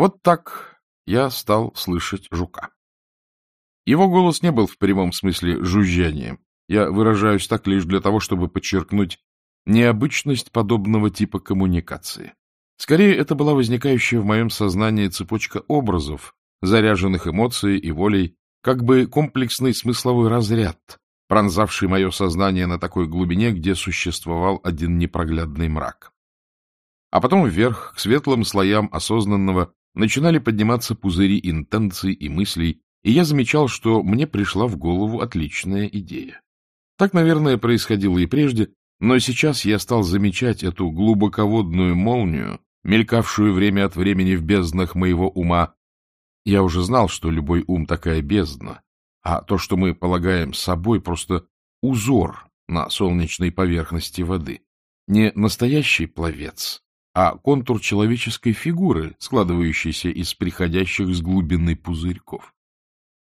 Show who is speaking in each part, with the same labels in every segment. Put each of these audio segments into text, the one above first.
Speaker 1: Вот так я стал слышать жука. Его голос не был в прямом смысле жужжанием. Я выражаюсь так лишь для того, чтобы подчеркнуть необычность подобного типа коммуникации. Скорее, это была возникающая в моем сознании цепочка образов, заряженных эмоцией и волей, как бы комплексный смысловой разряд, пронзавший мое сознание на такой глубине, где существовал один непроглядный мрак. А потом вверх, к светлым слоям осознанного, начинали подниматься пузыри интенций и мыслей, и я замечал, что мне пришла в голову отличная идея. Так, наверное, происходило и прежде, но сейчас я стал замечать эту глубоководную молнию, мелькавшую время от времени в безднах моего ума. Я уже знал, что любой ум такая бездна, а то, что мы полагаем собой, просто узор на солнечной поверхности воды. Не настоящий пловец, а контур человеческой фигуры, складывающейся из приходящих с глубины пузырьков.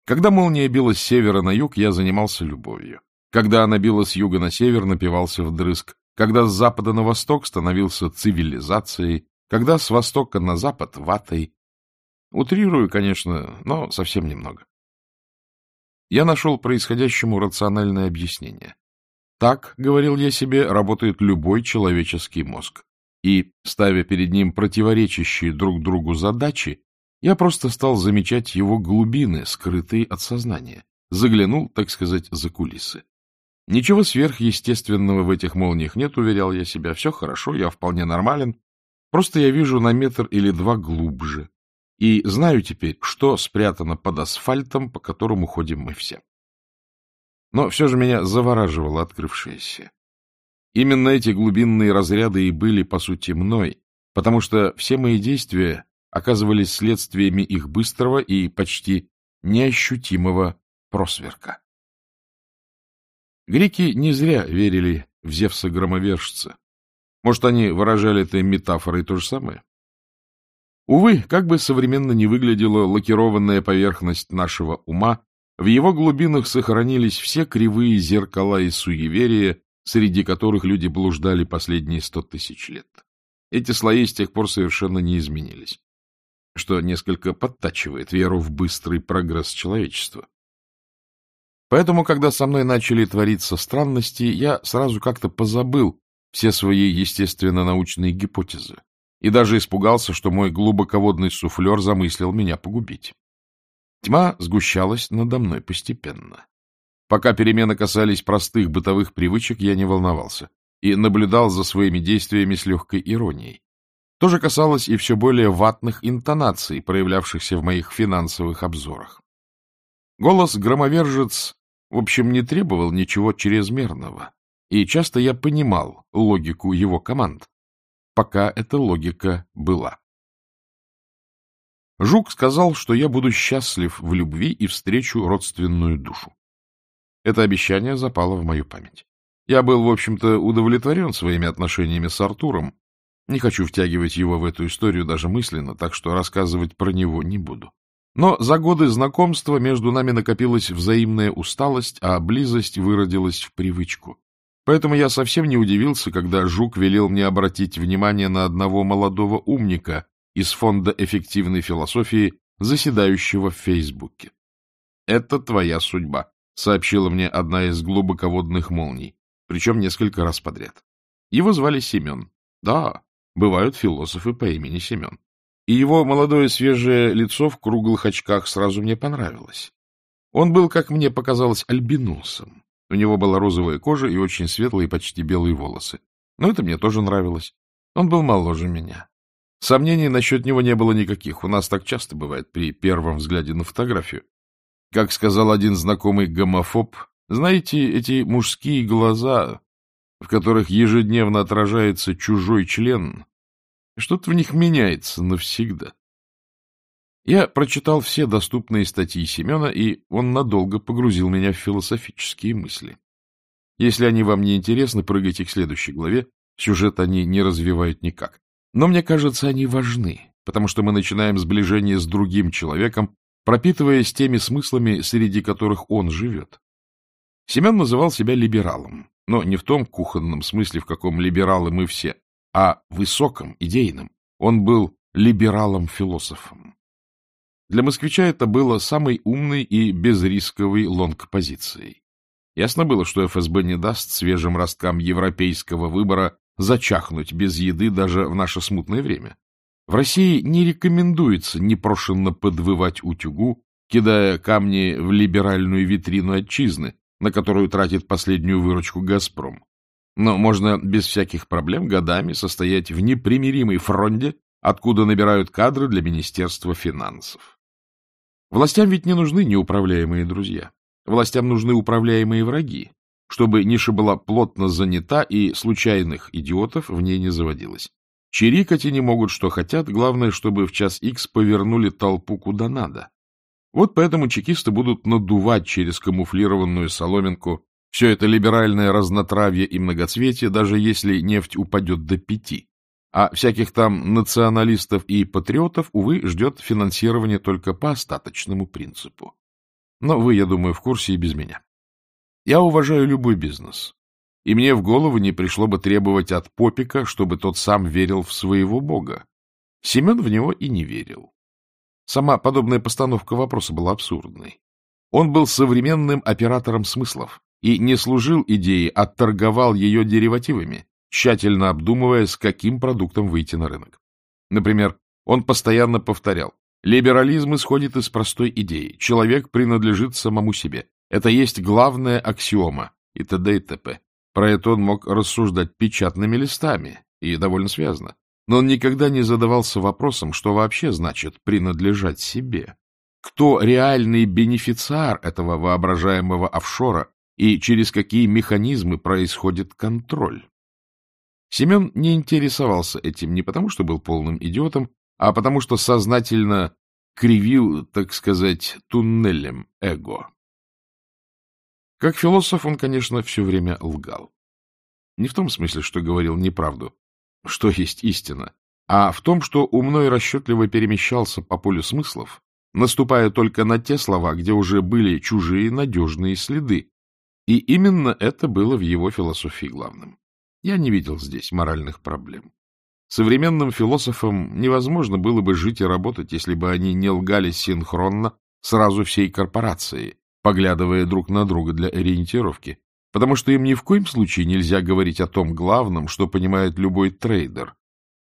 Speaker 1: Когда молния била с севера на юг, я занимался любовью. Когда она била с юга на север, напивался вдрызг. Когда с запада на восток становился цивилизацией. Когда с востока на запад — ватой. Утрирую, конечно, но совсем немного. Я нашел происходящему рациональное объяснение. Так, говорил я себе, работает любой человеческий мозг и, ставя перед ним противоречащие друг другу задачи, я просто стал замечать его глубины, скрытые от сознания, заглянул, так сказать, за кулисы. Ничего сверхъестественного в этих молниях нет, уверял я себя, все хорошо, я вполне нормален, просто я вижу на метр или два глубже, и знаю теперь, что спрятано под асфальтом, по которому ходим мы все. Но все же меня завораживало открывшееся. Именно эти глубинные разряды и были, по сути, мной, потому что все мои действия оказывались следствиями их быстрого и почти неощутимого просверка. Греки не зря верили в Зевса-громовержца. Может, они выражали этой метафорой то же самое? Увы, как бы современно не выглядела лакированная поверхность нашего ума, в его глубинах сохранились все кривые зеркала и суеверия, среди которых люди блуждали последние сто тысяч лет. Эти слои с тех пор совершенно не изменились, что несколько подтачивает веру в быстрый прогресс человечества. Поэтому, когда со мной начали твориться странности, я сразу как-то позабыл все свои естественно-научные гипотезы и даже испугался, что мой глубоководный суфлер замыслил меня погубить. Тьма сгущалась надо мной постепенно. Пока перемены касались простых бытовых привычек, я не волновался и наблюдал за своими действиями с легкой иронией. То же касалось и все более ватных интонаций, проявлявшихся в моих финансовых обзорах. Голос громовержец, в общем, не требовал ничего чрезмерного, и часто я понимал логику его команд, пока эта логика была. Жук сказал, что я буду счастлив в любви и встречу родственную душу. Это обещание запало в мою память. Я был, в общем-то, удовлетворен своими отношениями с Артуром. Не хочу втягивать его в эту историю даже мысленно, так что рассказывать про него не буду. Но за годы знакомства между нами накопилась взаимная усталость, а близость выродилась в привычку. Поэтому я совсем не удивился, когда Жук велел мне обратить внимание на одного молодого умника из Фонда эффективной философии, заседающего в Фейсбуке. «Это твоя судьба», — сообщила мне одна из глубоководных молний, причем несколько раз подряд. Его звали Семен. Да, бывают философы по имени Семен. И его молодое свежее лицо в круглых очках сразу мне понравилось. Он был, как мне показалось, альбиносом. У него была розовая кожа и очень светлые, почти белые волосы. Но это мне тоже нравилось. Он был моложе меня. Сомнений насчет него не было никаких. У нас так часто бывает при первом взгляде на фотографию. Как сказал один знакомый гомофоб, знаете, эти мужские глаза, в которых ежедневно отражается чужой член, что-то в них меняется навсегда. Я прочитал все доступные статьи Семена, и он надолго погрузил меня в философические мысли. Если они вам не интересны, прыгайте к следующей главе, сюжет они не развивают никак. Но мне кажется, они важны, потому что мы начинаем сближение с другим человеком, пропитываясь теми смыслами, среди которых он живет. Семен называл себя либералом, но не в том кухонном смысле, в каком либералы мы все, а высоком, идейном. Он был либералом-философом. Для москвича это было самой умной и безрисковой лонг-позицией. Ясно было, что ФСБ не даст свежим росткам европейского выбора зачахнуть без еды даже в наше смутное время. В России не рекомендуется непрошенно подвывать утюгу, кидая камни в либеральную витрину отчизны, на которую тратит последнюю выручку «Газпром». Но можно без всяких проблем годами состоять в непримиримой фронте, откуда набирают кадры для Министерства финансов. Властям ведь не нужны неуправляемые друзья. Властям нужны управляемые враги, чтобы ниша была плотно занята и случайных идиотов в ней не заводилось. Чирикать не могут, что хотят, главное, чтобы в час икс повернули толпу куда надо. Вот поэтому чекисты будут надувать через камуфлированную соломинку все это либеральное разнотравье и многоцветие, даже если нефть упадет до пяти. А всяких там националистов и патриотов, увы, ждет финансирование только по остаточному принципу. Но вы, я думаю, в курсе и без меня. Я уважаю любой бизнес. И мне в голову не пришло бы требовать от Попика, чтобы тот сам верил в своего бога. Семен в него и не верил. Сама подобная постановка вопроса была абсурдной. Он был современным оператором смыслов, и не служил идее, а торговал ее деривативами, тщательно обдумывая, с каким продуктом выйти на рынок. Например, он постоянно повторял, либерализм исходит из простой идеи, человек принадлежит самому себе, это есть главная аксиома, и т.д. и т.п. Про это он мог рассуждать печатными листами, и довольно связно. Но он никогда не задавался вопросом, что вообще значит принадлежать себе. Кто реальный бенефициар этого воображаемого офшора, и через какие механизмы происходит контроль. Семен не интересовался этим не потому, что был полным идиотом, а потому что сознательно кривил, так сказать, туннелем эго. Как философ он, конечно, все время лгал. Не в том смысле, что говорил неправду, что есть истина, а в том, что умно и расчетливо перемещался по полю смыслов, наступая только на те слова, где уже были чужие надежные следы, и именно это было в его философии главным. Я не видел здесь моральных проблем. Современным философам невозможно было бы жить и работать, если бы они не лгали синхронно сразу всей корпорации, поглядывая друг на друга для ориентировки, потому что им ни в коем случае нельзя говорить о том главном, что понимает любой трейдер.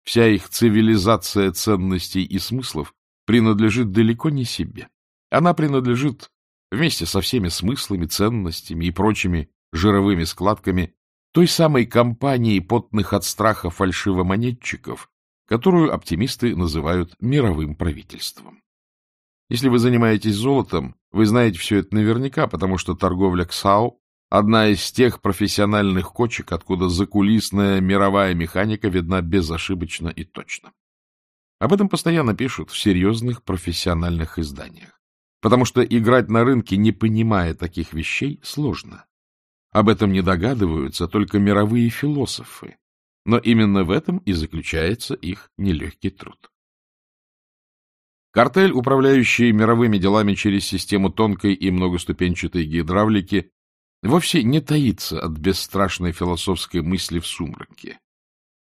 Speaker 1: Вся их цивилизация ценностей и смыслов принадлежит далеко не себе. Она принадлежит вместе со всеми смыслами, ценностями и прочими жировыми складками той самой компании потных от страха фальшивомонетчиков, которую оптимисты называют мировым правительством. Если вы занимаетесь золотом, вы знаете все это наверняка, потому что торговля КСАУ – одна из тех профессиональных кочек, откуда закулисная мировая механика видна безошибочно и точно. Об этом постоянно пишут в серьезных профессиональных изданиях потому что играть на рынке, не понимая таких вещей, сложно. Об этом не догадываются только мировые философы, но именно в этом и заключается их нелегкий труд. Картель, управляющий мировыми делами через систему тонкой и многоступенчатой гидравлики, вовсе не таится от бесстрашной философской мысли в сумраке.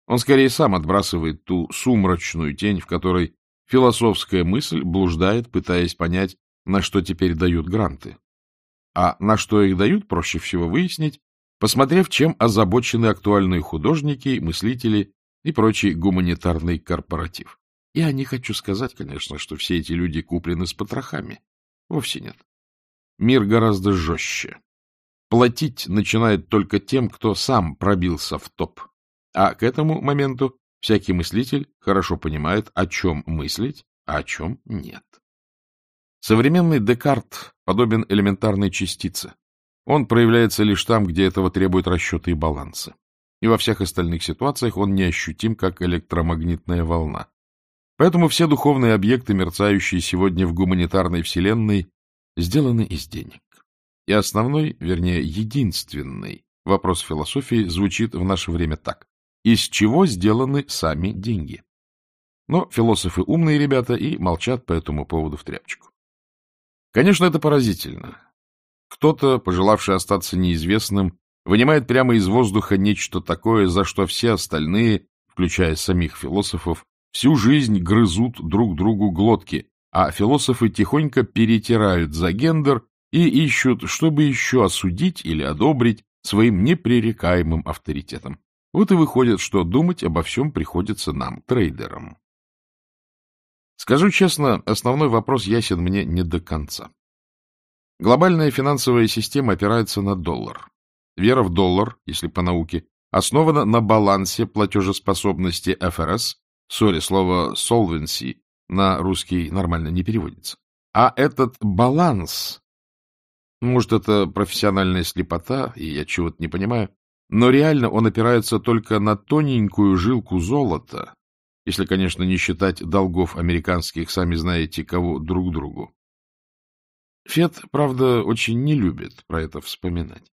Speaker 1: Он скорее сам отбрасывает ту сумрачную тень, в которой философская мысль блуждает, пытаясь понять, на что теперь дают гранты. А на что их дают, проще всего выяснить, посмотрев, чем озабочены актуальные художники, мыслители и прочий гуманитарный корпоратив. Я не хочу сказать, конечно, что все эти люди куплены с потрохами. Вовсе нет. Мир гораздо жестче. Платить начинают только тем, кто сам пробился в топ. А к этому моменту всякий мыслитель хорошо понимает, о чем мыслить, а о чем нет. Современный Декарт подобен элементарной частице. Он проявляется лишь там, где этого требуют расчеты и балансы. И во всех остальных ситуациях он неощутим, как электромагнитная волна. Поэтому все духовные объекты, мерцающие сегодня в гуманитарной вселенной, сделаны из денег. И основной, вернее, единственный вопрос философии звучит в наше время так. Из чего сделаны сами деньги? Но философы умные ребята и молчат по этому поводу в тряпочку. Конечно, это поразительно. Кто-то, пожелавший остаться неизвестным, вынимает прямо из воздуха нечто такое, за что все остальные, включая самих философов, всю жизнь грызут друг другу глотки, а философы тихонько перетирают за гендер и ищут, чтобы еще осудить или одобрить своим непререкаемым авторитетом. Вот и выходит, что думать обо всем приходится нам, трейдерам. Скажу честно, основной вопрос ясен мне не до конца. Глобальная финансовая система опирается на доллар. Вера в доллар, если по науке, основана на балансе платежеспособности ФРС, сори, слово solvency на русский нормально не переводится. А этот баланс, может, это профессиональная слепота, и я чего-то не понимаю, но реально он опирается только на тоненькую жилку золота, если, конечно, не считать долгов американских, сами знаете, кого друг другу. Фед, правда, очень не любит про это вспоминать.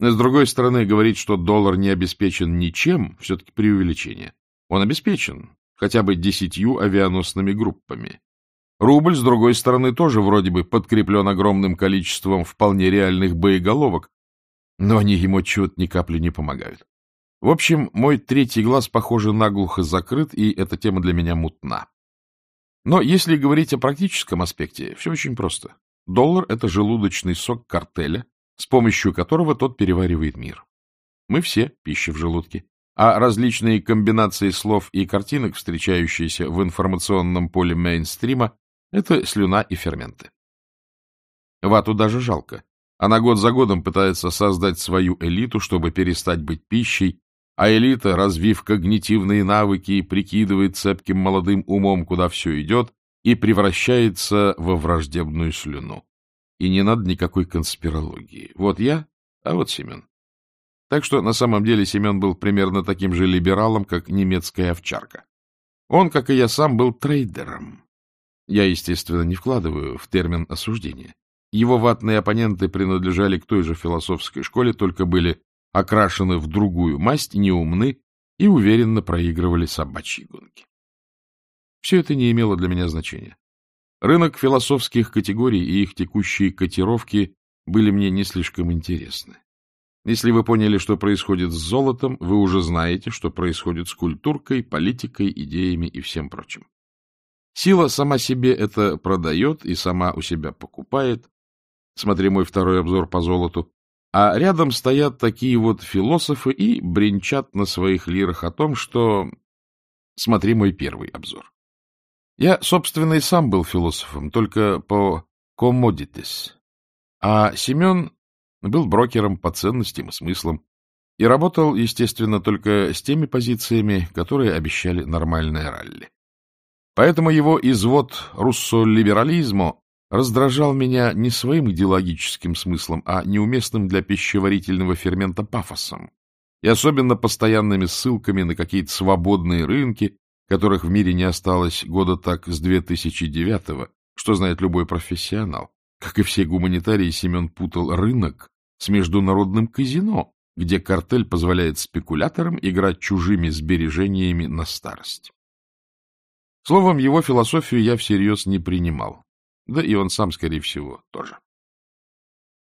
Speaker 1: Но, с другой стороны, говорить, что доллар не обеспечен ничем, все-таки преувеличение. Он обеспечен хотя бы десятью авианосными группами. Рубль, с другой стороны, тоже вроде бы подкреплен огромным количеством вполне реальных боеголовок, но они ему чего-то ни капли не помогают. В общем, мой третий глаз, похоже, наглухо закрыт, и эта тема для меня мутна. Но если говорить о практическом аспекте, все очень просто. Доллар — это желудочный сок картеля, с помощью которого тот переваривает мир. Мы все — пища в желудке, а различные комбинации слов и картинок, встречающиеся в информационном поле мейнстрима, — это слюна и ферменты. Вату даже жалко. Она год за годом пытается создать свою элиту, чтобы перестать быть пищей, а элита, развив когнитивные навыки, прикидывает цепким молодым умом, куда все идет, и превращается во враждебную слюну. И не надо никакой конспирологии. Вот я, а вот Семен. Так что на самом деле Семен был примерно таким же либералом, как немецкая овчарка. Он, как и я сам, был трейдером. Я, естественно, не вкладываю в термин осуждения. Его ватные оппоненты принадлежали к той же философской школе, только были окрашены в другую масть, неумны и уверенно проигрывали собачьи гонки. Все это не имело для меня значения. Рынок философских категорий и их текущие котировки были мне не слишком интересны. Если вы поняли, что происходит с золотом, вы уже знаете, что происходит с культуркой, политикой, идеями и всем прочим. Сила сама себе это продает и сама у себя покупает. Смотри мой второй обзор по золоту. А рядом стоят такие вот философы и бренчат на своих лирах о том, что... Смотри мой первый обзор. Я, собственно, и сам был философом, только по commodities. А Семен был брокером по ценностям и смыслам и работал, естественно, только с теми позициями, которые обещали нормальное ралли. Поэтому его извод руссо-либерализму раздражал меня не своим идеологическим смыслом, а неуместным для пищеварительного фермента пафосом, и особенно постоянными ссылками на какие-то свободные рынки, которых в мире не осталось года так с 2009-го, что знает любой профессионал. Как и все гуманитарии, Семен путал рынок с международным казино, где картель позволяет спекуляторам играть чужими сбережениями на старость. Словом, его философию я всерьез не принимал, да и он сам, скорее всего, тоже.